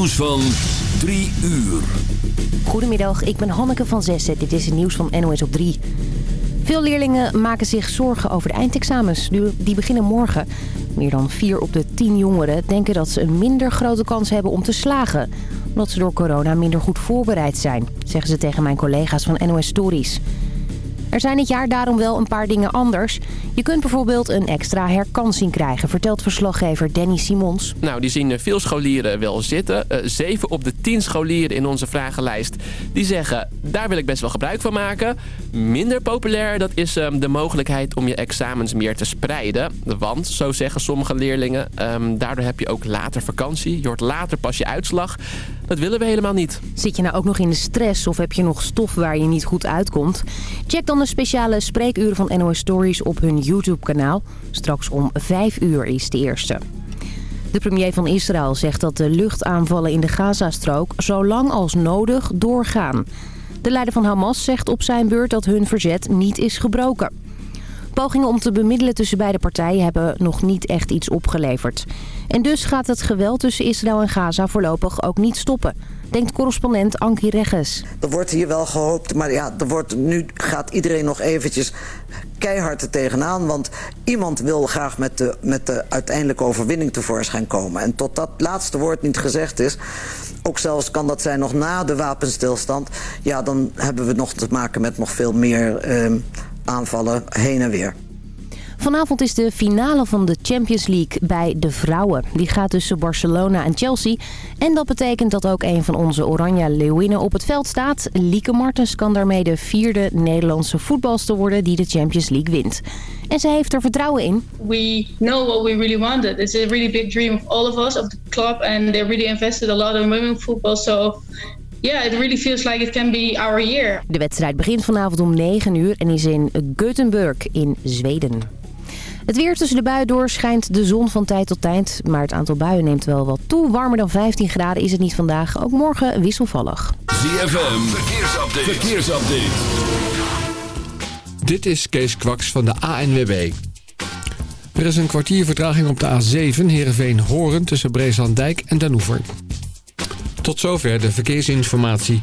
nieuws van 3 uur. Goedemiddag, ik ben Hanneke van Zessen. Dit is het nieuws van NOS op 3. Veel leerlingen maken zich zorgen over de eindexamens. Die beginnen morgen. Meer dan 4 op de 10 jongeren denken dat ze een minder grote kans hebben om te slagen. Omdat ze door corona minder goed voorbereid zijn, zeggen ze tegen mijn collega's van NOS Stories. Er zijn dit jaar daarom wel een paar dingen anders. Je kunt bijvoorbeeld een extra herkansing krijgen, vertelt verslaggever Danny Simons. Nou, die zien veel scholieren wel zitten. Uh, zeven op de tien scholieren in onze vragenlijst die zeggen... daar wil ik best wel gebruik van maken. Minder populair, dat is um, de mogelijkheid om je examens meer te spreiden. Want, zo zeggen sommige leerlingen, um, daardoor heb je ook later vakantie. Je hoort later pas je uitslag. Dat willen we helemaal niet. Zit je nou ook nog in de stress of heb je nog stof waar je niet goed uitkomt? Check dan de speciale spreekuren van NOS Stories op hun YouTube-kanaal. Straks om 5 uur is de eerste. De premier van Israël zegt dat de luchtaanvallen in de Gazastrook zo lang als nodig doorgaan. De leider van Hamas zegt op zijn beurt dat hun verzet niet is gebroken. Pogingen om te bemiddelen tussen beide partijen hebben nog niet echt iets opgeleverd. En dus gaat het geweld tussen Israël en Gaza voorlopig ook niet stoppen denkt correspondent Ankie Regges. Er wordt hier wel gehoopt, maar ja, er wordt, nu gaat iedereen nog eventjes keihard er tegenaan. Want iemand wil graag met de, met de uiteindelijke overwinning tevoorschijn komen. En tot dat laatste woord niet gezegd is... ook zelfs kan dat zijn nog na de wapenstilstand... ja, dan hebben we nog te maken met nog veel meer eh, aanvallen heen en weer. Vanavond is de finale van de Champions League bij de vrouwen. Die gaat tussen Barcelona en Chelsea. En dat betekent dat ook een van onze Oranje Leeuwinnen op het veld staat. Lieke Martens kan daarmee de vierde Nederlandse voetbalster worden die de Champions League wint. En ze heeft er vertrouwen in. We know what we really wanted. It's a really big dream of all of us, of the club. And they really invested a lot in women football. So Yeah, it really feels like it can be our year. De wedstrijd begint vanavond om 9 uur en is in Gothenburg in Zweden. Het weer tussen de buien door schijnt de zon van tijd tot tijd. Maar het aantal buien neemt wel wat toe. Warmer dan 15 graden is het niet vandaag. Ook morgen wisselvallig. ZFM, verkeersupdate. verkeersupdate. Dit is Kees Kwaks van de ANWB. Er is een kwartier vertraging op de A7 Heerenveen-Horen tussen Breeslanddijk en Den Oever. Tot zover de verkeersinformatie.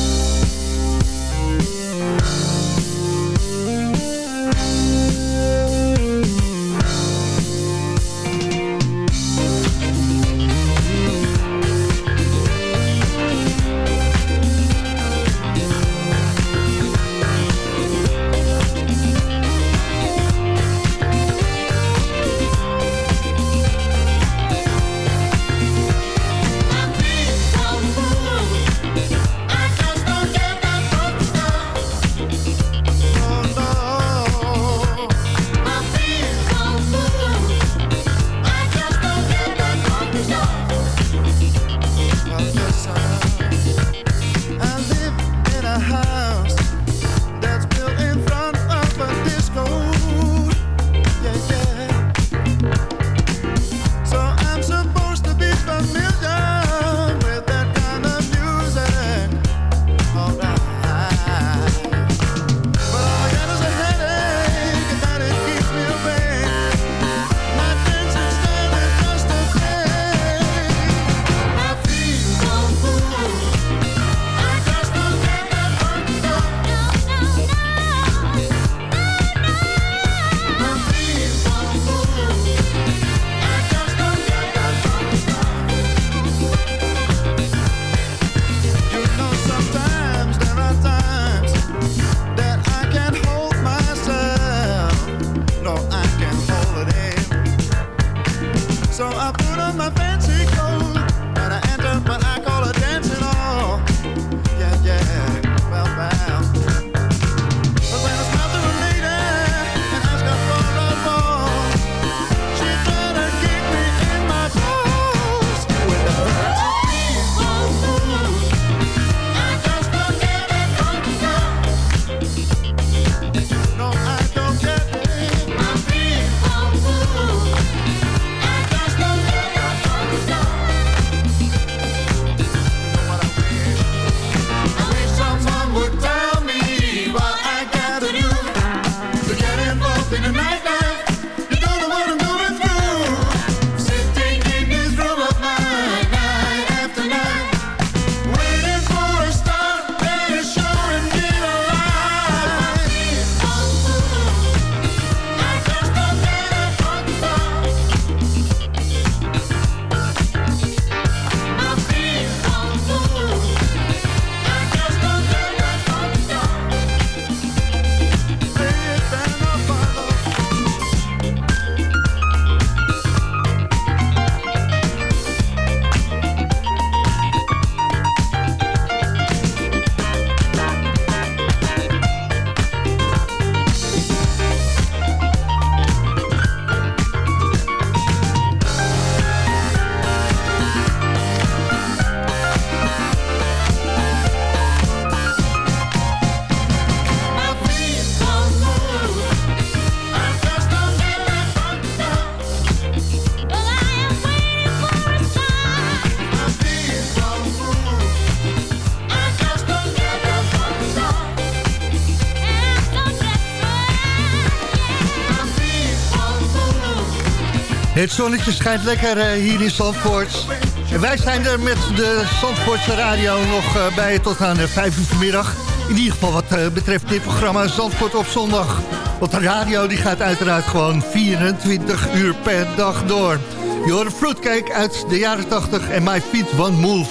Het zonnetje schijnt lekker uh, hier in Zandvoort. En wij zijn er met de Zandvoortse radio nog uh, bij tot aan 5 uur vanmiddag. In ieder geval wat betreft dit programma Zandvoort op zondag. Want de radio die gaat uiteraard gewoon 24 uur per dag door. Je hoort fruitcake uit de jaren 80 en My Feet One Move.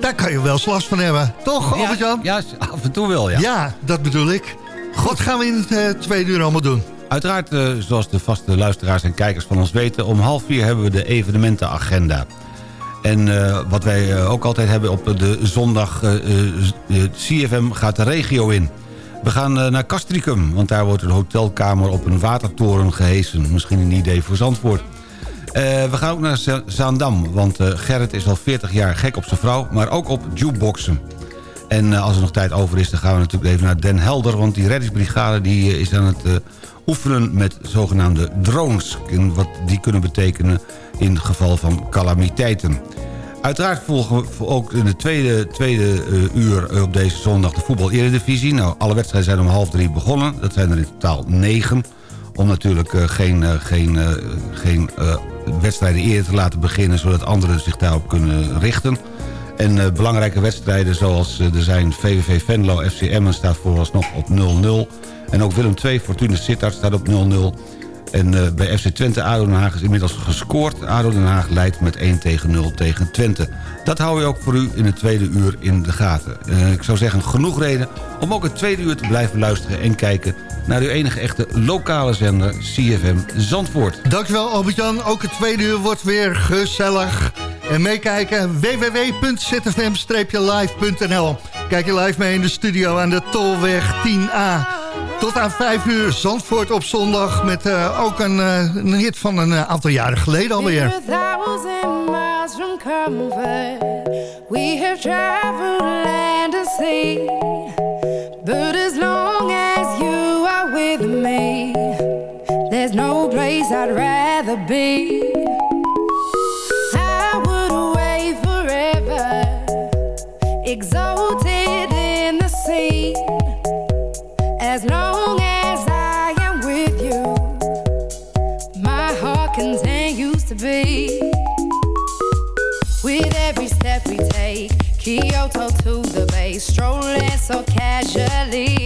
Daar kan je wel eens last van hebben. Toch, ja, jan Ja, af en toe wel, ja. Ja, dat bedoel ik. God gaan we in het uh, tweede uur allemaal doen? Uiteraard, uh, zoals de vaste luisteraars en kijkers van ons weten... om half vier hebben we de evenementenagenda. En uh, wat wij ook altijd hebben op de zondag... CFM gaat de regio in. We gaan naar Castricum, want daar wordt een hotelkamer op een watertoren gehesen. Misschien een idee voor Zandvoort. Uh, we gaan ook naar Zaandam, want uh, Gerrit is al 40 jaar gek op zijn vrouw... maar ook op jukeboxen. En uh, als er nog tijd over is, dan gaan we natuurlijk even naar Den Helder... want die reddingsbrigade die, is aan het oefenen met zogenaamde drones... wat die kunnen betekenen in geval van calamiteiten. Uiteraard volgen we ook in de tweede, tweede uur op deze zondag de voetbal-eredivisie. Nou, alle wedstrijden zijn om half drie begonnen. Dat zijn er in totaal negen om natuurlijk geen, geen, geen wedstrijden eerder te laten beginnen... zodat anderen zich daarop kunnen richten. En belangrijke wedstrijden zoals er zijn VVV Venlo, FC Emmen staat vooralsnog op 0-0. En ook Willem II, Fortuna Sittard staat op 0-0. En uh, bij FC Twente, ADO Den Haag is inmiddels gescoord. ADO Den Haag leidt met 1 tegen 0 tegen Twente. Dat hou je ook voor u in het tweede uur in de gaten. Ik zou zeggen, genoeg reden om ook het tweede uur te blijven luisteren... en kijken naar uw enige echte lokale zender CFM Zandvoort. Dankjewel Albert-Jan. Ook het tweede uur wordt weer gezellig. En meekijken www.zfm-live.nl Kijk je live mee in de studio aan de Tolweg 10A. Tot aan 5 uur Zandvoort op zondag met uh, ook een, uh, een, hit van een uh, aantal jaren geleden alweer. We have traveled long as you are with me There's no place I'd rather be Exalted in the sea As long as I am with you, my heart continues to beat. With every step we take, Kyoto to the bay, strolling so casually.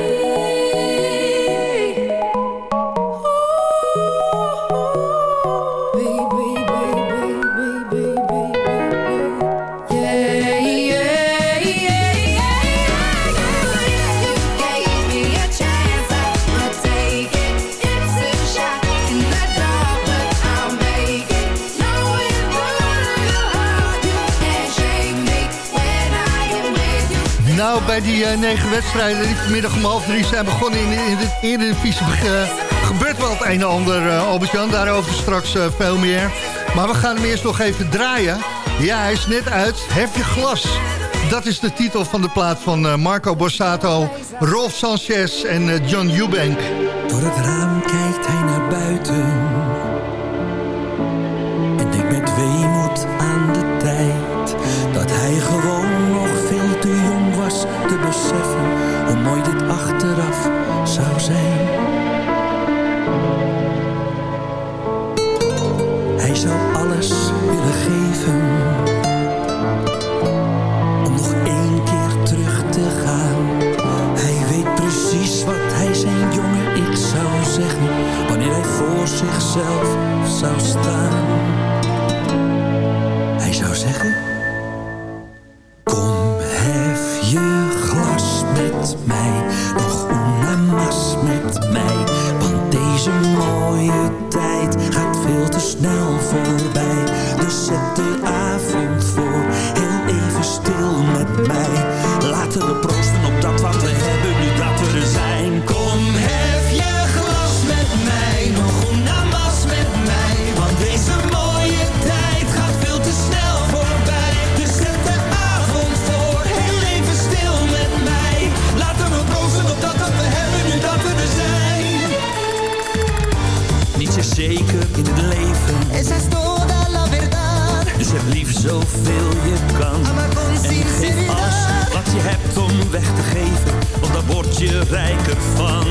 bij die eh, negen wedstrijden die vanmiddag om half drie zijn begonnen in, in de Eredivisie. Uh, gebeurt wel het een en ander, uh, Albert-Jan. Daarover straks veel meer. Maar we gaan hem eerst nog even draaien. Ja, hij is net uit. Hef je glas. Dat is de titel van de plaat van Marco Borsato, Rolf Sanchez en John Eubank. Door het raam kijkt hij naar buiten. En denkt met weemoed aan de Hoe mooi dit achteraf zou zijn. Hij zou alles willen geven. Om nog één keer terug te gaan. Hij weet precies wat hij zijn jonge ik zou zeggen. Wanneer hij voor zichzelf zou staan. Hij zou zeggen. Mooie tijd gaat veel te snel voorbij. Dus zet de zoveel je kan. Con En geef alles wat je hebt om weg te geven. Want daar word je rijker van.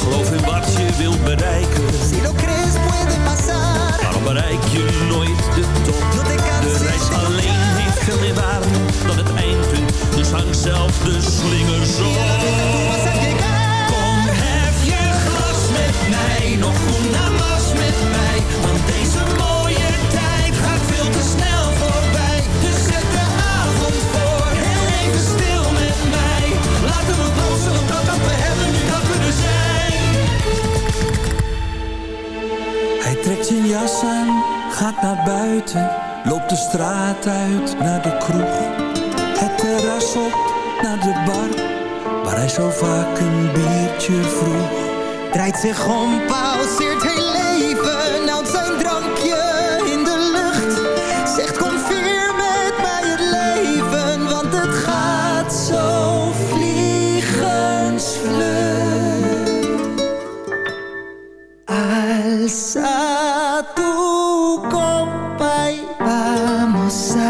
Geloof in wat je wilt bereiken. Waarom bereik je nooit de top? De reis alleen heeft veel meer waarde dan het eindpunt. Dus hang zelf de slingers op. Kom, hef je glas met mij, nog una zijn jas gaat naar buiten. Loopt de straat uit naar de kroeg. Het terras op naar de bar. Waar hij zo vaak een biertje vroeg. Draait zich om, pauzeert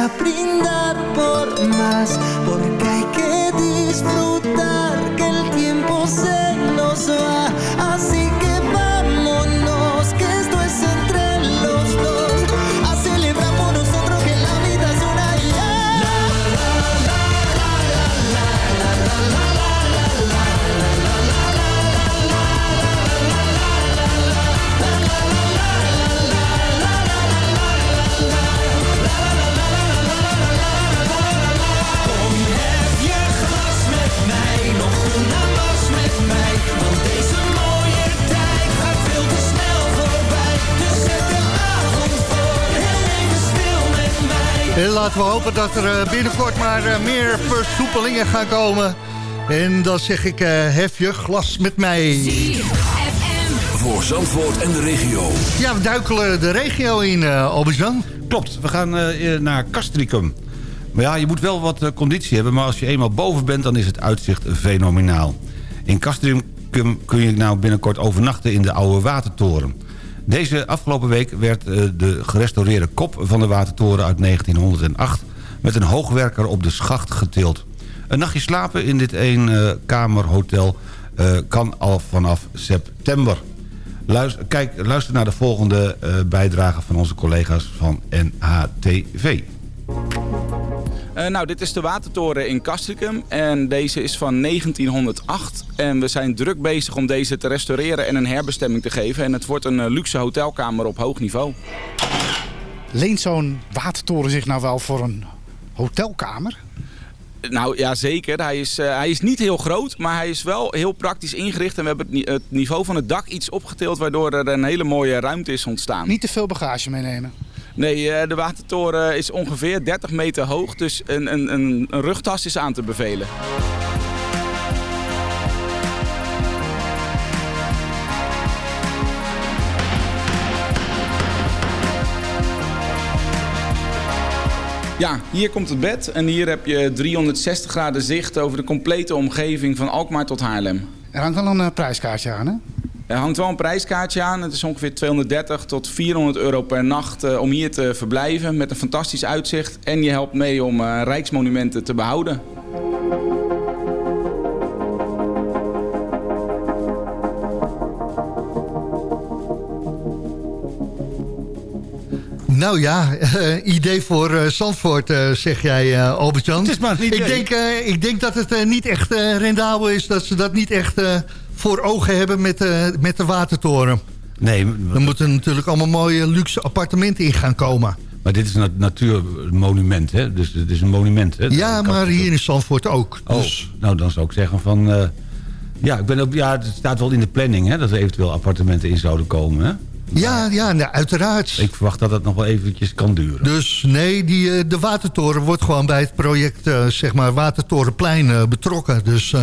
a brindar por más. Laten we hopen dat er eh, binnenkort maar eh, meer versoepelingen gaan komen. En dan zeg ik, eh, hef je glas met mij. Voor Zandvoort en de regio. Ja, we duikelen de regio in, eh Albert-Jan. Klopt, we gaan eh, naar Castricum. Maar ja, je moet wel wat conditie hebben... maar als je eenmaal boven bent, dan is het uitzicht fenomenaal. In Castricum kun je nou binnenkort overnachten in de oude watertoren. Deze afgelopen week werd eh, de gerestaureerde kop van de watertoren uit 1908... met een hoogwerker op de schacht getild. Een nachtje slapen in dit eenkamerhotel eh kan al vanaf september. Luister, kijk, luister naar de volgende eh, bijdrage van onze collega's van NHTV. Eh, nou, dit is de watertoren in Castricum en deze is van 1908. En we zijn druk bezig om deze te restaureren en een herbestemming te geven. En het wordt een eh, luxe hotelkamer op hoog niveau. Leent zo'n watertoren zich nou wel voor een hotelkamer? Nou ja, zeker. Hij is, eh, hij is niet heel groot, maar hij is wel heel praktisch ingericht. En we hebben het, het niveau van het dak iets opgetild, waardoor er een hele mooie ruimte is ontstaan. Niet te veel bagage meenemen. Nee, eh, de watertoren is ongeveer 30 meter hoog, dus een, een, een, rugtas is aan te bevelen. Ja, hier komt het bed en hier heb je 360 graden zicht over de complete omgeving van Alkmaar tot Haarlem. Er hangt wel een eh, prijskaartje aan, hè? Er hangt wel een prijskaartje aan. Het is ongeveer 230 tot 400 euro per nacht eh, om hier te verblijven met een fantastisch uitzicht. En je helpt mee om eh, rijksmonumenten te behouden. Nou ja, eh, idee voor eh, Zandvoort, zeg jij, eh Albert-Jan. Het is maar een idee. Ik denk, eh, ik denk dat het niet echt eh, rendabel is... dat ze dat niet echt eh, voor ogen hebben met, eh, met de watertoren. Nee, Er moeten natuurlijk allemaal mooie luxe appartementen in gaan komen. maar dit is een natuurmonument, hè? Dus het is een monument, hè? Ja, maar hier in Zandvoort ook. Oh, Dus, nou dan zou ik zeggen van... eh, ja, ik ben ook, ja, het staat wel in de planning, hè? Dat er eventueel appartementen in zouden komen, hè? ja, ja nou, uiteraard. Ik verwacht dat het nog wel eventjes kan duren. Dus nee, die, eh, de Watertoren wordt gewoon bij het project zeg maar Watertorenplein betrokken. Dus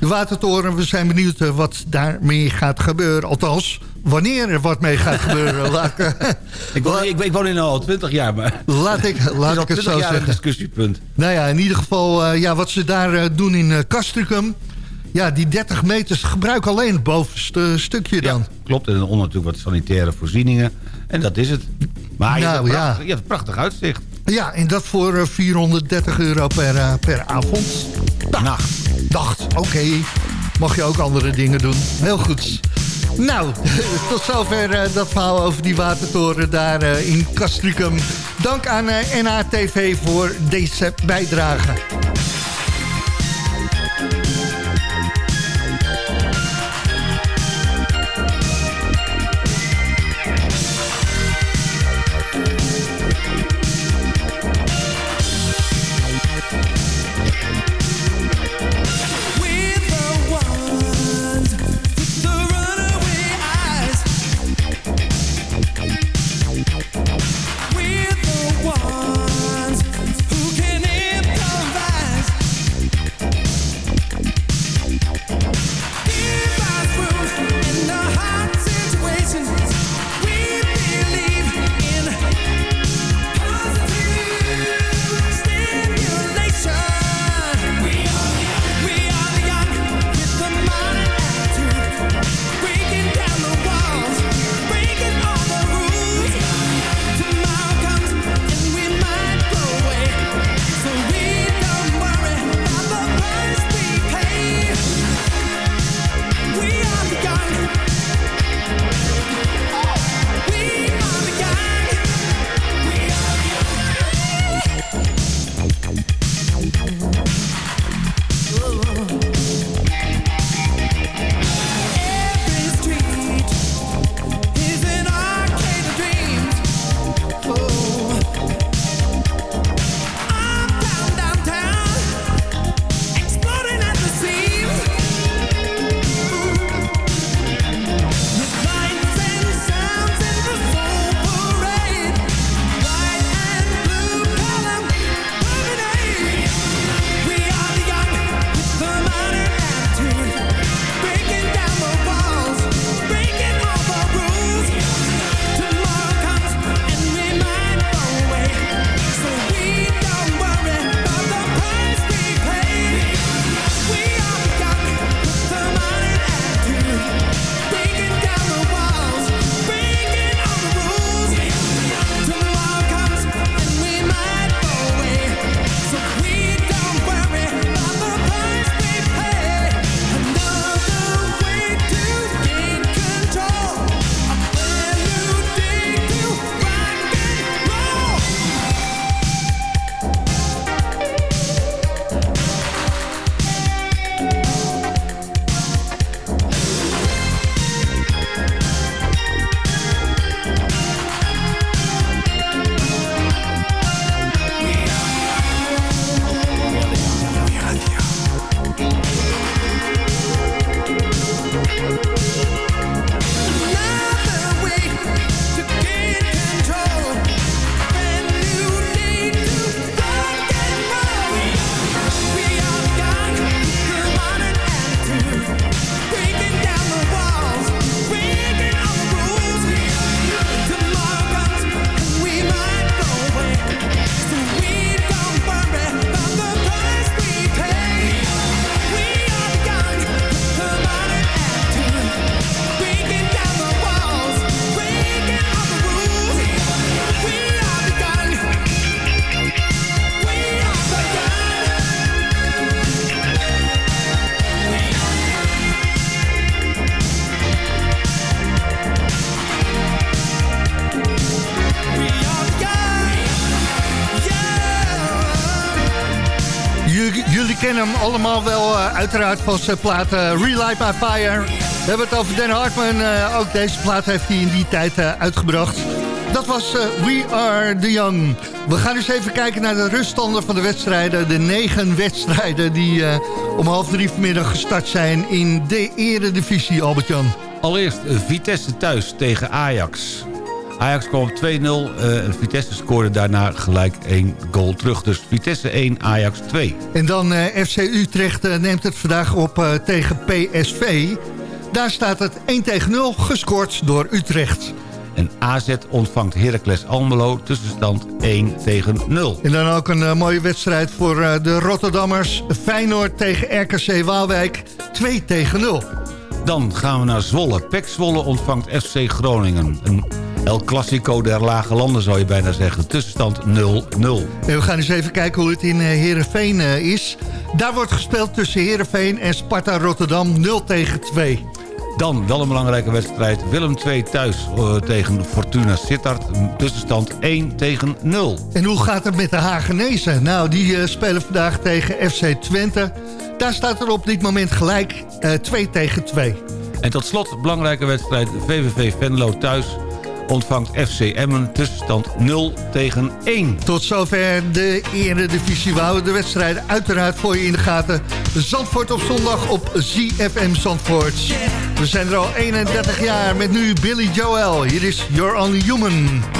de Watertoren, we zijn benieuwd eh, wat daarmee gaat gebeuren. Althans, wanneer er wat mee gaat gebeuren. laat, ik, Ik woon, ik, ik woon in al 20 jaar, maar... laat ik, laat ik het zo zeggen. discussiepunt. Nou ja, in ieder geval, eh, ja, wat ze daar eh, doen in Castricum... Ja, die 30 meters gebruik alleen het bovenste stukje dan. Klopt, en onder natuurlijk wat sanitaire voorzieningen. En dat is het. Maar je, Nou, hebt een prachtig, ja. je hebt een prachtig uitzicht. Ja, en dat voor eh, 430 euro per, per avond. Nacht. Dacht, oké. Mag je ook andere dingen doen. Heel goed. Nou, tot zover eh, dat verhaal over die watertoren daar eh, in Castricum. Dank aan eh, NHTV voor deze bijdrage. Allemaal wel uh, uiteraard van zijn plaat uh, Relight My Fire. We hebben het over Dan Hartman. Uh, ook deze plaat heeft hij in die tijd uitgebracht. Dat was We Are The Young. We gaan eens even kijken naar de ruststanden van de wedstrijden. De negen wedstrijden die om half drie vanmiddag gestart zijn in de eredivisie, Albert-Jan. Allereerst Vitesse thuis tegen Ajax. Ajax kwam op 2-0. Uh, Vitesse scoorde daarna gelijk één goal terug. Dus Vitesse 1, Ajax 2. En dan uh, FC Utrecht uh, neemt het vandaag op tegen PSV. Daar staat het 1 tegen 0 gescoord door Utrecht. En AZ ontvangt Heracles Almelo, tussenstand 1 tegen 0. En dan ook een uh, mooie wedstrijd voor uh, de Rotterdammers. Feyenoord tegen RKC Waalwijk, 2 tegen 0. Dan gaan we naar Zwolle. Pek Zwolle ontvangt FC Groningen. Een El Clasico der Lage Landen zou je bijna zeggen. Tussenstand 0-0. En we gaan eens even kijken hoe het in Heerenveen uh, is. Daar wordt gespeeld tussen Heerenveen en Sparta Rotterdam 0 tegen 2. Dan wel een belangrijke wedstrijd. Willem 2 thuis uh, tegen Fortuna Sittard. Tussenstand 1 tegen 0. En hoe gaat het met de Hagenezen? Nou, die uh, spelen vandaag tegen FC Twente. Daar staat er op dit moment gelijk 2 tegen 2. En tot slot belangrijke wedstrijd VVV Venlo thuis ontvangt FC Emmen tussenstand 0 tegen 1. Tot zover de eredivisie. We houden de wedstrijden uiteraard voor je in de gaten. Zandvoort op zondag op ZFM Zandvoort. We zijn er al 31 jaar met nu Billy Joel. Hier is You're Only Human.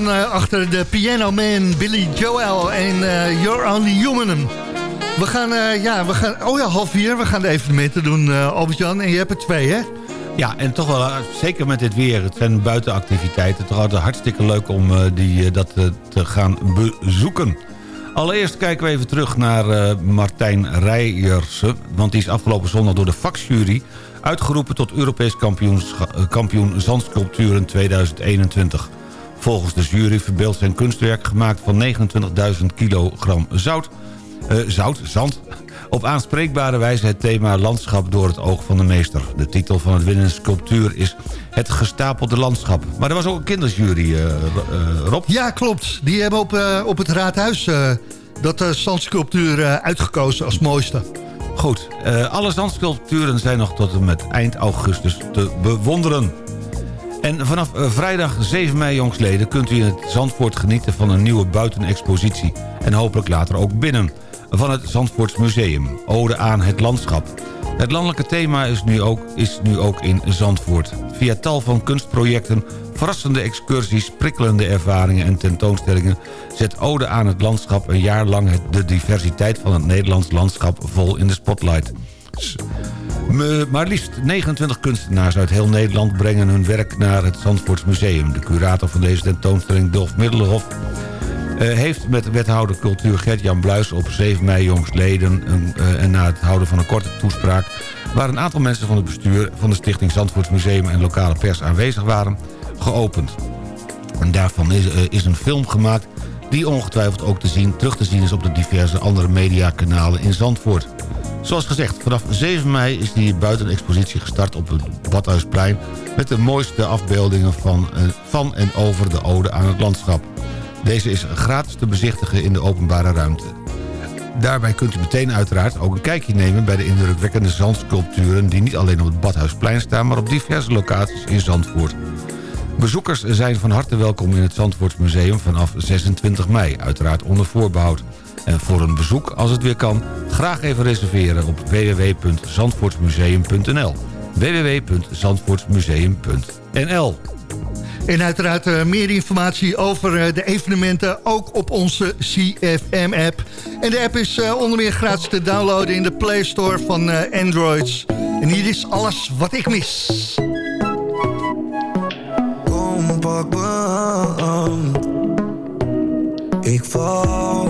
Eh, achter de Piano Man, Billy Joel en eh, You're Only Human. We gaan, eh, ja, we gaan, oh ja, half vier, we gaan de evenementen doen, eh Albert-Jan. En je hebt er twee, hè? Ja, en toch wel, zeker met dit weer, het zijn buitenactiviteiten... toch altijd hartstikke leuk om die, dat te gaan bezoeken. Allereerst kijken we even terug naar Martijn Rijjersen... want die is afgelopen zondag door de vakjury... uitgeroepen tot Europees kampioen zandsculpturen 2021. Volgens de jury verbeeldt zijn kunstwerk gemaakt van 29.000 kilogram zout... eh, zout, zand, op aanspreekbare wijze het thema landschap door het oog van de meester. De titel van het winnende sculptuur is Het gestapelde landschap. Maar er was ook een kindersjury, eh, eh, Rob. Ja, klopt. Die hebben op, op het raadhuis dat zandsculptuur uitgekozen als mooiste. Goed, alle zandsculpturen zijn nog tot en met eind augustus te bewonderen. En vanaf eh, vrijdag 7 mei jongsleden kunt u in het Zandvoort genieten van een nieuwe buitenexpositie. En hopelijk later ook binnen. Van het Zandvoorts Museum. Ode aan het landschap. Het landelijke thema is nu, ook, is nu ook in Zandvoort. Via tal van kunstprojecten, verrassende excursies, prikkelende ervaringen en tentoonstellingen... zet Ode aan het landschap een jaar lang de diversiteit van het Nederlands landschap vol in de spotlight. Maar liefst 29 kunstenaars uit heel Nederland brengen hun werk naar het Zandvoorts Museum. De curator van deze tentoonstelling, Dolf Middelhof... eh, heeft met wethouder cultuur Gert-Jan Bluis op 7 mei jongstleden... een, eh, en na het houden van een korte toespraak... waar een aantal mensen van het bestuur van de Stichting Zandvoorts Museum... en lokale pers aanwezig waren, geopend. En daarvan is, eh, is een film gemaakt die ongetwijfeld ook te zien, terug te zien is op de diverse andere mediakanalen in Zandvoort. Zoals gezegd, vanaf 7 mei is die buitenexpositie gestart op het Badhuisplein... met de mooiste afbeeldingen van, eh, van en over de ode aan het landschap. Deze is gratis te bezichtigen in de openbare ruimte. Daarbij kunt u meteen uiteraard ook een kijkje nemen... bij de indrukwekkende zandsculpturen... die niet alleen op het Badhuisplein staan... maar op diverse locaties in Zandvoort. Bezoekers zijn van harte welkom in het Zandvoortsmuseum vanaf 26 mei. Uiteraard onder voorbehoud. En voor een bezoek, als het weer kan, graag even reserveren op www.zandvoortsmuseum.nl www.zandvoortsmuseum.nl En uiteraard eh, meer informatie over eh, de evenementen ook op onze CFM-app. En de app is eh, onder meer gratis te downloaden in de Play Store van Androids. En hier is alles wat ik mis. Kom pak me aan. Ik val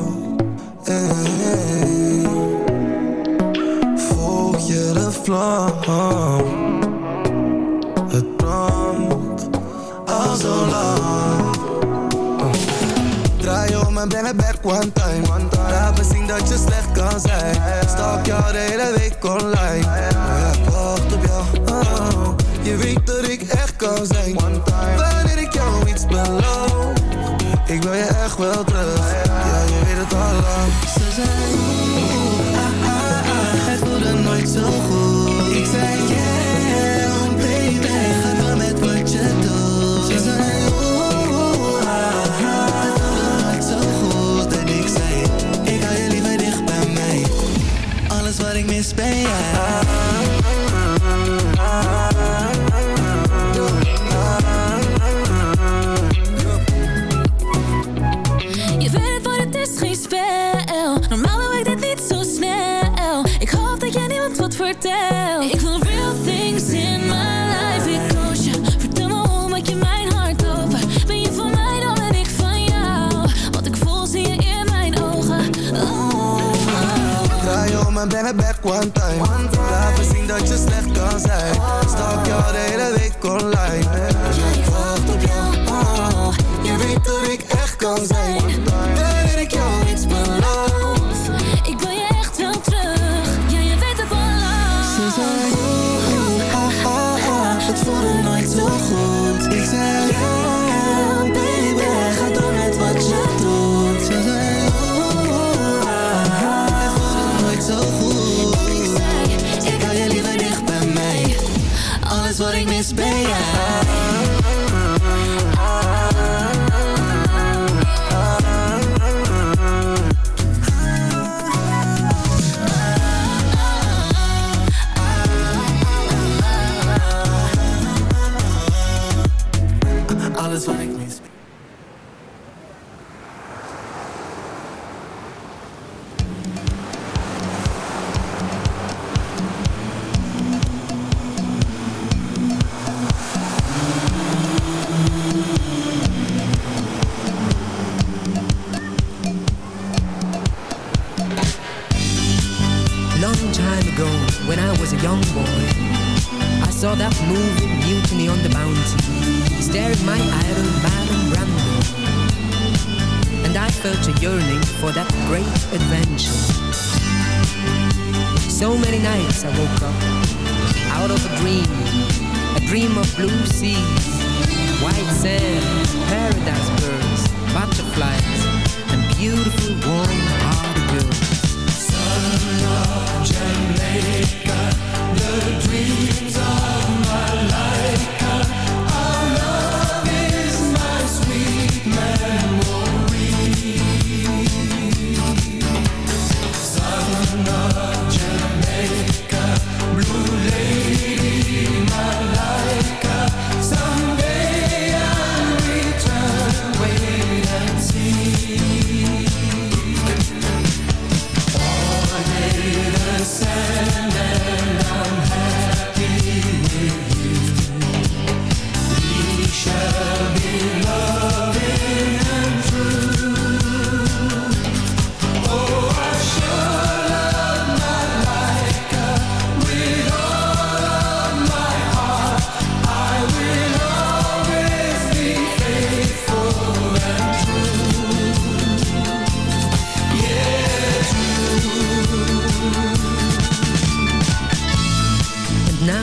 Het brandt al zo lang. Draai om en breng het back one time. Laat zien dat je slecht kan zijn. Stalk jou de hele week online. Ik wacht op jou. Oh, je weet dat ik echt kan zijn. Wanneer ik jou iets beloof. Ik wil je echt wel terug. Alles I woke up out of a dream, a dream of blue seas, white sand,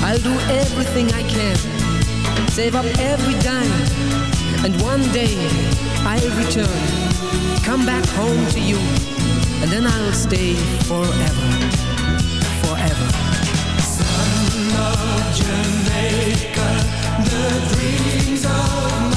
I'll do everything I can, save up every dime, and one day I'll return, come back home to you, and then I'll stay forever, forever. Son of Jamaica, the dreams of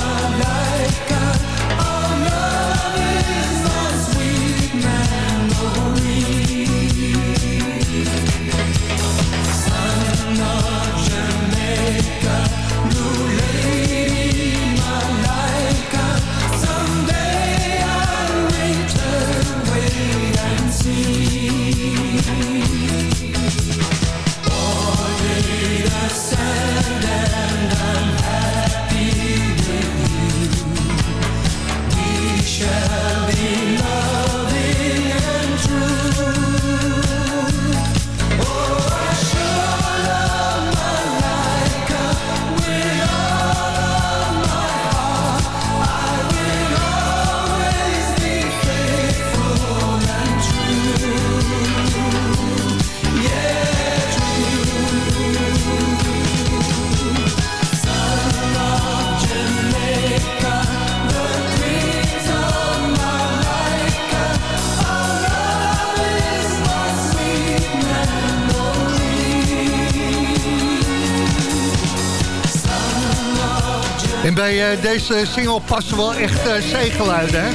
bij eh, deze single passen wel echt uh, zeegeluiden, hè?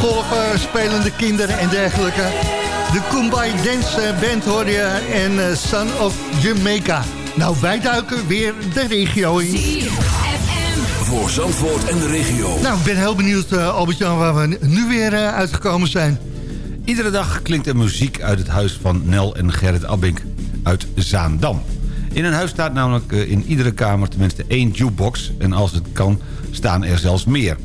Golven, spelende kinderen en dergelijke. De Kumbay Dance eh, Band hoor je en eh, Son of Jamaica. Nou, wij duiken weer de regio in. Voor Zandvoort en de regio. Nou, ik ben heel benieuwd, uh, Albert-Jan, waar we nu weer uh, uitgekomen zijn. Iedere dag klinkt er muziek uit het huis van Nel en Gerrit Abbink uit Zaandam. In een huis staat namelijk uh, in iedere kamer tenminste één jukebox... en als het kan staan er zelfs meer.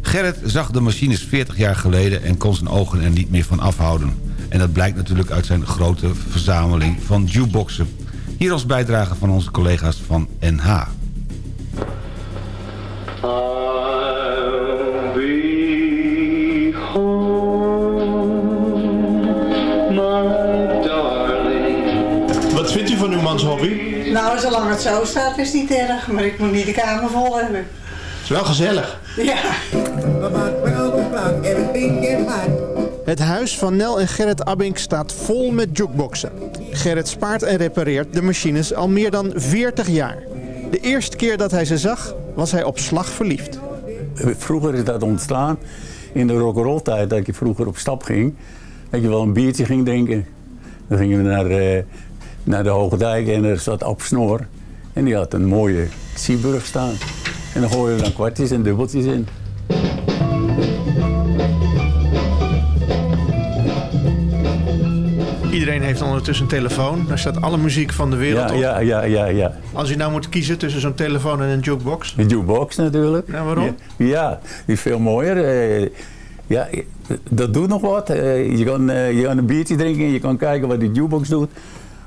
Gerrit zag de machines 40 jaar geleden en kon zijn ogen er niet meer van afhouden. En dat blijkt natuurlijk uit zijn grote verzameling van jukeboxen. Hier als bijdrage van onze collega's van NH. Wat vindt u van uw mans hobby? Nou, zolang het zo staat is het niet erg, maar ik moet niet de kamer vol hebben. Het is wel gezellig. Ja. Het huis van Nel en Gerrit Abink staat vol met jukeboxen. Gerrit spaart en repareert de machines al meer dan 40 jaar. De eerste keer dat hij ze zag, was hij op slag verliefd. Vroeger is dat ontstaan in de rock'n'roll tijd, dat ik vroeger op stap ging. Dat je wel een biertje ging drinken. Dan gingen we naar, uh, naar de Hoge Dijk en er zat Ab Snor. En die had een mooie Sieburg staan. En dan gooien we dan kwartjes en dubbeltjes in. Iedereen heeft ondertussen een telefoon. Daar staat alle muziek van de wereld Ja, op. ja, ja, ja, ja. Als u nou moet kiezen tussen zo'n telefoon en een jukebox. De jukebox natuurlijk. Ja, waarom? Ja, ja, die is veel mooier. Eh, ja, dat doet nog wat. Eh, je, kan, eh, je kan een biertje drinken en je kan kijken wat die jukebox doet.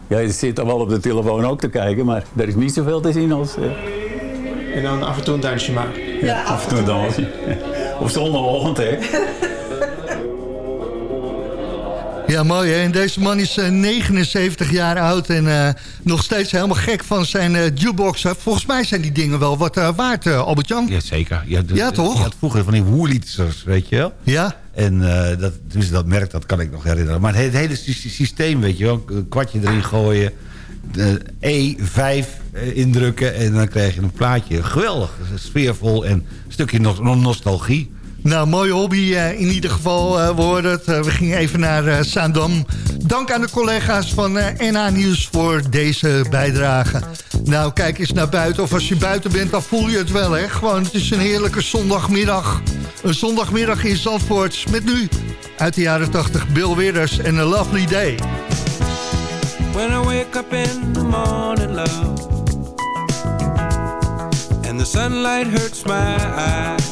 Ja, je zit dan wel op de telefoon ook te kijken, maar er is niet zoveel te zien als... eh, En dan af en toe een dansje maken. ja, af en toe een dansje. Op zondagochtend, hè. Ja, mooi hè. En deze man is eh, 79 jaar oud en eh, nog steeds helemaal gek van zijn eh jukebox. Volgens mij zijn die dingen wel wat eh, waard, eh, Albert-Jan. Ja, zeker. Ja, Ja, toch? Je had vroeger van die woerlieters, weet je wel? Ja. En eh, dat, dus dat merk, dat kan ik nog herinneren. Maar het, hele sy- sy- systeem, weet je wel, een kwartje erin gooien... de E5 eh, indrukken en dan krijg je een plaatje. Geweldig, sfeervol en een stukje nos- nostalgie. Nou, mooie hobby eh, in ieder geval. eh, het. Eh, we gingen even naar Zaandam. Dank aan de collega's van NA Nieuws voor deze bijdrage. Nou, kijk eens naar buiten. Of als je buiten bent, dan voel je het wel, hè. Gewoon, het is een heerlijke zondagmiddag. Een zondagmiddag in Zandvoort. Met nu, uit de jaren 80, Bill Withers en A Lovely Day. When I wake up in the morning, love, and the sunlight hurts my eyes,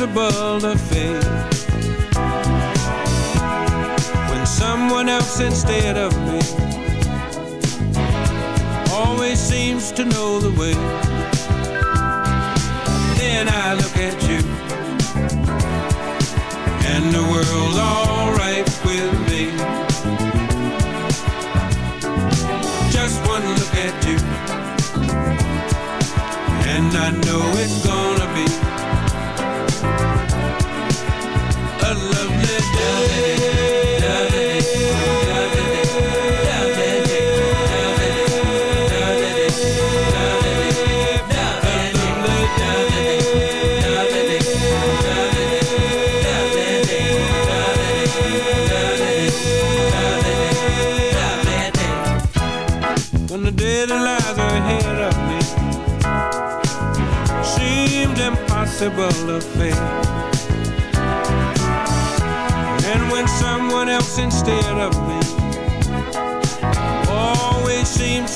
impossible to face. When someone else instead of me always seems to know the way. Then I look at you, and the world's alright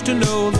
to know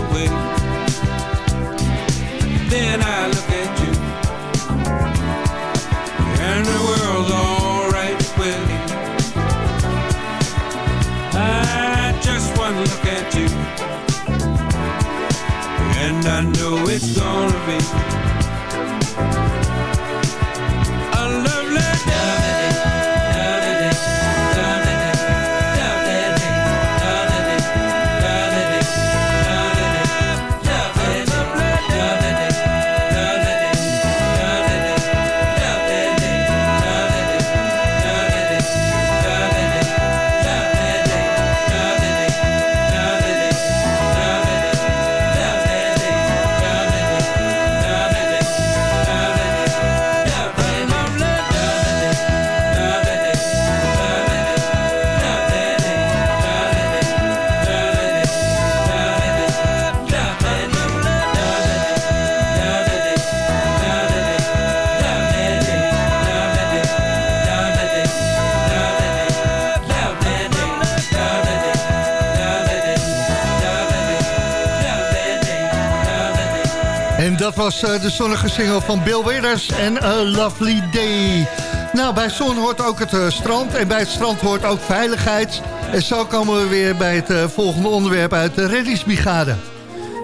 eh, de zonnige single van Bill Withers en A Lovely Day. Nou, bij zon hoort ook het eh, strand en bij het strand hoort ook veiligheid. En zo komen we weer bij het eh, volgende onderwerp uit de reddingsbrigade.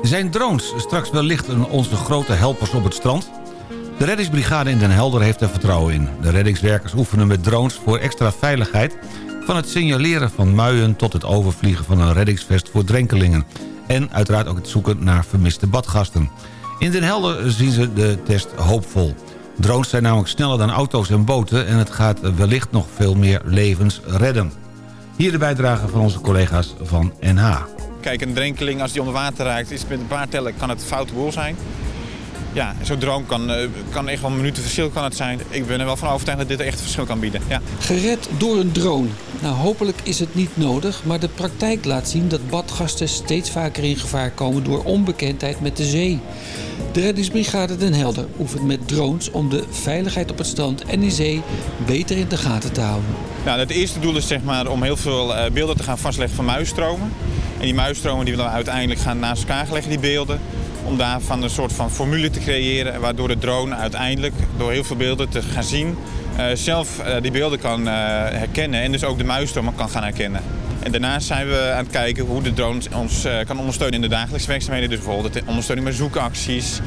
Zijn drones straks wellicht onze grote helpers op het strand? De reddingsbrigade in Den Helder heeft er vertrouwen in. De reddingswerkers oefenen met drones voor extra veiligheid... van het signaleren van muien tot het overvliegen van een reddingsvest voor drenkelingen. En uiteraard ook het zoeken naar vermiste badgasten. In Den Helder zien ze de test hoopvol. Drones zijn namelijk sneller dan auto's en boten... en het gaat wellicht nog veel meer levens redden. Hier de bijdrage van onze collega's van NH. Kijk, een drenkeling als die onder water raakt, is met een paar tellen kan het een foute boel zijn. Ja, zo'n droom kan, eh, kan echt wel een minuut verschil kan het zijn. Ik ben er wel van overtuigd dat dit echt verschil kan bieden. Ja. Gered door een drone. Nou, hopelijk is het niet nodig, maar de praktijk laat zien dat badgasten steeds vaker in gevaar komen door onbekendheid met de zee. De reddingsbrigade Den Helder oefent met drones om de veiligheid op het strand en in zee beter in de gaten te houden. Nou, het eerste doel is zeg maar, om heel veel eh, beelden te gaan vastleggen van muisstromen. En die muisstromen die willen we uiteindelijk gaan naast elkaar leggen, die beelden. Om daarvan een soort van formule te creëren waardoor de drone uiteindelijk door heel veel beelden te gaan zien... eh, zelf eh, die beelden kan eh, herkennen en dus ook de muisstromen kan gaan herkennen. En daarnaast zijn we aan het kijken hoe de drone ons kan ondersteunen in de dagelijkse werkzaamheden. Dus bijvoorbeeld de ondersteuning bij zoekacties,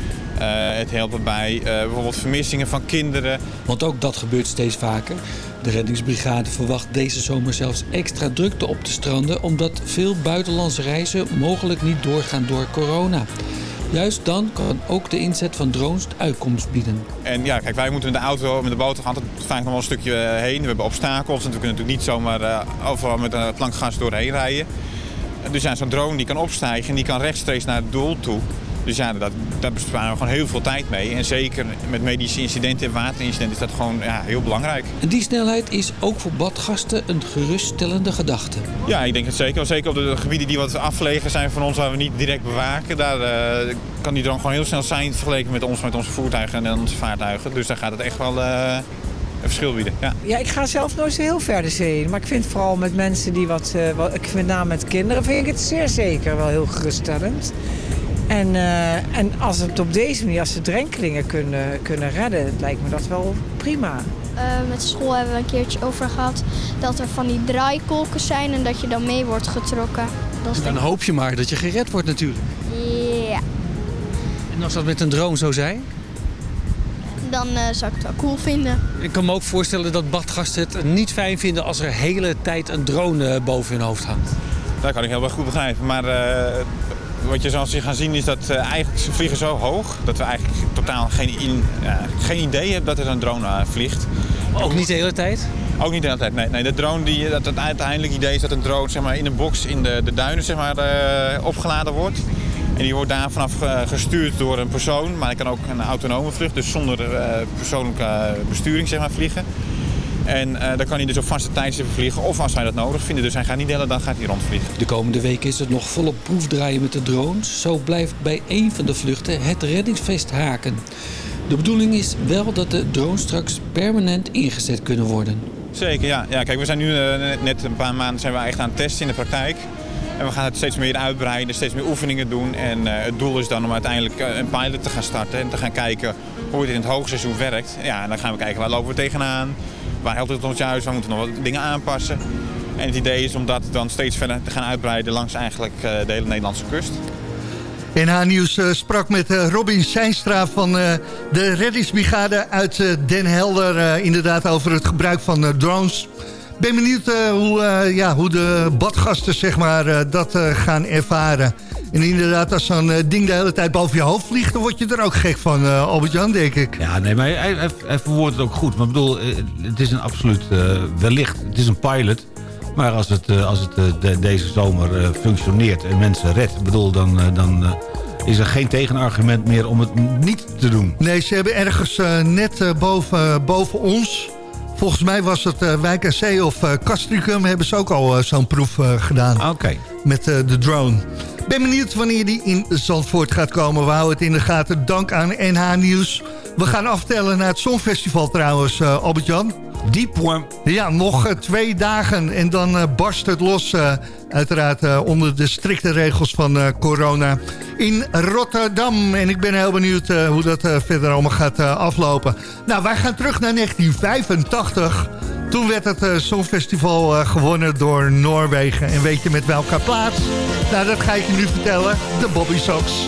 het helpen bij bijvoorbeeld vermissingen van kinderen. Want ook dat gebeurt steeds vaker. De reddingsbrigade verwacht deze zomer zelfs extra drukte op de stranden... omdat veel buitenlandse reizen mogelijk niet doorgaan door corona. Juist dan kan ook de inzet van drones uitkomst bieden. En ja, kijk, wij moeten met de auto, met de boot altijd vaak nog wel een stukje eh, heen. We hebben obstakels en we kunnen natuurlijk niet zomaar eh, overal met een plankgas doorheen rijden. Dus ja, zo'n drone die kan opstijgen en die kan rechtstreeks naar het doel toe. Dus ja, dat, daar besparen we gewoon heel veel tijd mee. En zeker met medische incidenten en waterincidenten is dat gewoon ja, heel belangrijk. En die snelheid is ook voor badgasten een geruststellende gedachte. Ja, ik denk het zeker. Zeker op de gebieden die wat afgelegen zijn van ons, waar we niet direct bewaken. Daar eh, kan die drone gewoon heel snel zijn vergeleken met ons, met onze voertuigen en onze vaartuigen. Dus daar gaat het echt wel eh, een verschil bieden. Ja. Ja, ik ga zelf nooit zo heel ver de zee in. Maar ik vind vooral met mensen die wat, eh, wat ik met name met kinderen, vind ik het zeer zeker wel heel geruststellend. En, eh, en als het op deze manier, als ze drenkelingen kunnen, kunnen redden, lijkt me dat wel prima. Eh, met school hebben we een keertje over gehad dat er van die draaikolken zijn en dat je dan mee wordt getrokken. Dat is Dan hoop je maar dat je gered wordt natuurlijk. Ja, En als dat met een drone zou zijn? dan eh, zou ik het wel cool vinden. Ik kan me ook voorstellen dat badgasten het niet fijn vinden als er de hele tijd een drone boven hun hoofd hangt. Dat kan ik heel erg goed begrijpen. Maar eh, wat je zoals je gaan zien is dat eh, eigenlijk ze vliegen zo hoog dat we eigenlijk totaal geen, in, ja, geen idee hebben dat er een drone eh, vliegt. Ook niet de hele tijd? Ook niet de hele tijd, nee. nee de drone, die, dat het uiteindelijk idee is dat een drone zeg maar, in een box in de, de duinen zeg maar, eh, opgeladen wordt. En die wordt daar vanaf eh, gestuurd door een persoon, maar hij kan ook een autonome vlucht, dus zonder eh, persoonlijke besturing zeg maar, vliegen. En eh dan kan hij dus op vaste tijdstippen vliegen of als hij dat nodig vindt. Dus hij gaat niet de hele dag gaat hij rondvliegen. De komende weken is het nog volop proefdraaien met de drones. Zo blijft bij één van de vluchten het reddingsvest haken. De bedoeling is wel dat de drones straks permanent ingezet kunnen worden. Zeker, ja. ja kijk, we zijn nu eh, net- een paar maanden zijn we echt aan het testen in de praktijk. En we gaan het steeds meer uitbreiden, steeds meer oefeningen doen. En eh, het doel is dan om uiteindelijk een pilot te gaan starten en te gaan kijken hoe het in het hoogseizoen werkt. Ja, en dan gaan we kijken waar lopen we tegenaan, waar helpt het ons juist, waar moeten we nog wat dingen aanpassen. En het idee is om dat dan steeds verder te gaan uitbreiden langs eigenlijk eh, de hele Nederlandse kust. NH Nieuws eh, sprak met eh, Robin Seinstra van de reddingsbrigade uit Den Helder. inderdaad over het gebruik van drones. Ben benieuwd hoe, ja, hoe de badgasten zeg maar, dat gaan ervaren. En inderdaad, als zo'n eh, ding de hele tijd boven je hoofd vliegt... dan word je er ook gek van, eh, Albert-Jan, denk ik. Ja, nee, maar hij, hij, hij verwoordt het ook goed. Maar ik bedoel, eh, het is een absoluut wellicht. Het is een pilot. Maar als het, als het de- deze zomer functioneert en mensen redt... bedoel, dan, dan is er geen tegenargument meer om het niet te doen. Nee, ze hebben ergens net boven, boven ons... Volgens mij was het Wijk aan Zee of Castricum... hebben ze ook al zo'n proef gedaan. Oké. Met de drone. Ben benieuwd wanneer die in Zandvoort gaat komen. We houden het in de gaten. Dank aan NH Nieuws. We gaan aftellen naar het Songfestival trouwens, eh, Albert-Jan. 10 points. Ja, nog eh, twee dagen en dan eh, barst het los. uiteraard onder de strikte regels van corona in Rotterdam. En ik ben heel benieuwd hoe dat verder allemaal gaat aflopen. Nou, wij gaan terug naar 1985. Toen werd het eh, Songfestival eh, gewonnen door Noorwegen. En weet je met welke plaats? Nou, dat ga ik je nu vertellen. De Bobby Sox.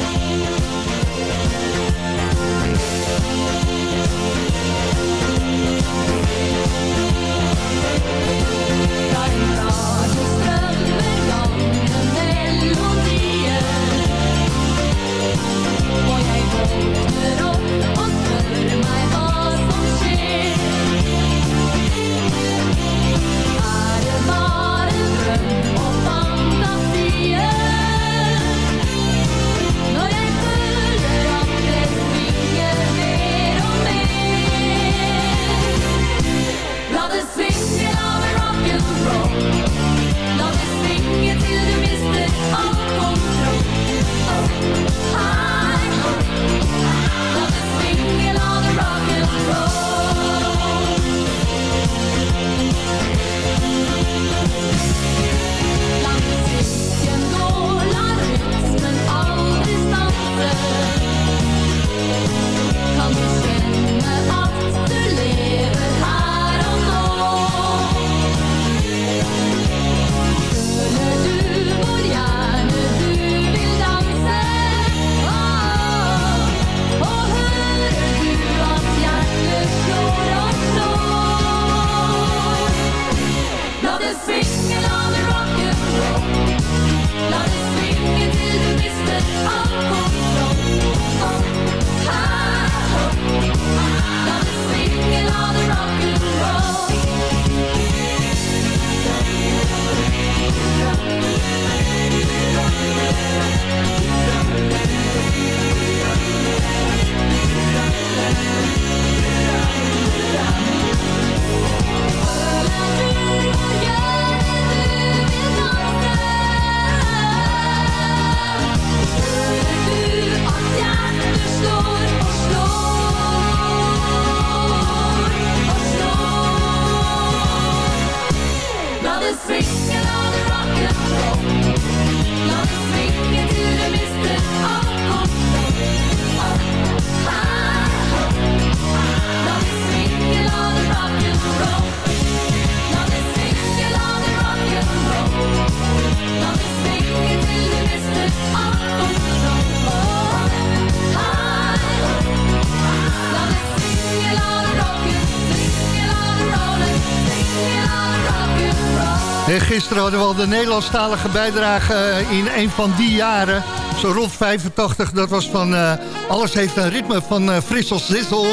Gisteren hadden we al de Nederlandstalige bijdrage eh, in een van die jaren. Zo rond 85. Dat was van eh, Alles heeft een ritme van eh Frissel Zissel.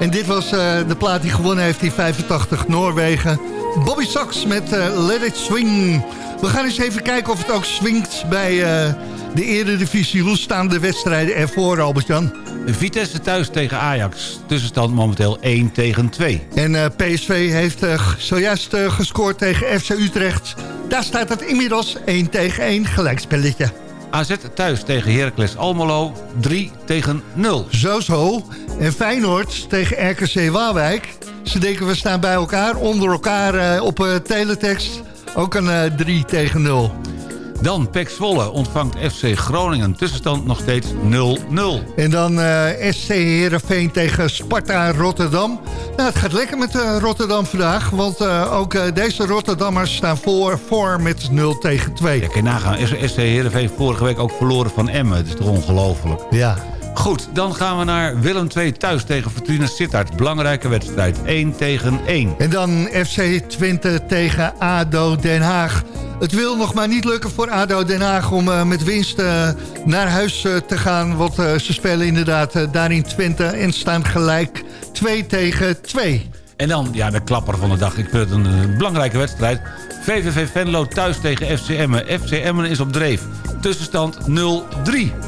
En dit was de plaat die gewonnen heeft in 85 Noorwegen. Bobby Sox met Let It Swing. We gaan eens even kijken of het ook swingt bij de eredivisie. Hoe staan de wedstrijden ervoor, Albert-Jan? Vitesse thuis tegen Ajax. Tussenstand momenteel 1 tegen 2. En eh, PSV heeft eh, zojuist eh, gescoord tegen FC Utrecht. Daar staat het inmiddels 1 tegen 1 gelijkspelletje. AZ thuis tegen Heracles Almelo 3 tegen 0. Zo zo. En Feyenoord tegen RKC Waalwijk. Ze denken we staan bij elkaar, onder elkaar op teletext. Ook een eh, 3 tegen 0. Dan Pek Zwolle ontvangt FC Groningen. Tussenstand nog steeds 0-0. En dan eh, SC Heerenveen tegen Sparta Rotterdam. Nou, het gaat lekker met eh, Rotterdam vandaag. Want eh, ook deze Rotterdammers staan voor, voor met 0 tegen 2. Ja, kan je nagaan. SC Heerenveen vorige week ook verloren van Emmen. Het is toch ongelooflijk. Ja. Goed, dan gaan we naar Willem II thuis tegen Fortuna Sittard. Belangrijke wedstrijd, 1 tegen 1. En dan FC Twente tegen ADO Den Haag. Het wil nog maar niet lukken voor ADO Den Haag om eh, met winst eh, naar huis eh, te gaan. Want ze spelen inderdaad daar in Twente en staan gelijk 2 tegen 2. En dan, ja, de klapper van de dag. Ik vind het een, belangrijke wedstrijd. VVV Venlo thuis tegen FC Emmen. FC Emmen is op dreef. Tussenstand 0-3.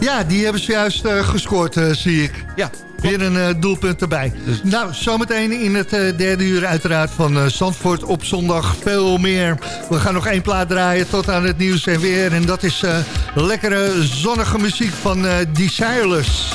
Ja, die hebben ze juist eh, gescoord, eh, zie ik. Ja. Weer een eh, doelpunt erbij. Nou, zometeen in het derde uur uiteraard van Zandvoort op zondag veel meer. We gaan nog één plaat draaien tot aan het nieuws en weer. En dat is lekkere zonnige muziek van eh Desireless.